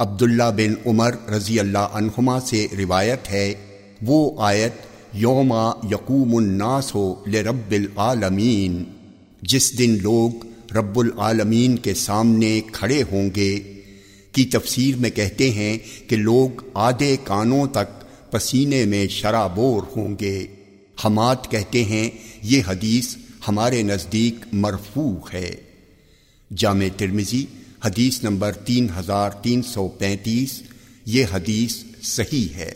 عبداللہ بن عمر رضی اللہ عنہما سے روایت ہے، وہ آیت یوما یقوم الناس ہو لرب العالمین، جس دن لوگ رب العالمین کے سامنے کھڑے ہوں گے، کی تفسیر میں کہتے ہیں کہ لوگ آدھے کانوں تک پسینے میں شرابور ہوں گے۔ حماد کہتے ہیں، یہ حدیث ہمارے نزدیک مرفوع ہے۔ جامع ترمزی حدیث نمبر تین ہزار تین سو پینتیس یہ حدیث صحیح ہے۔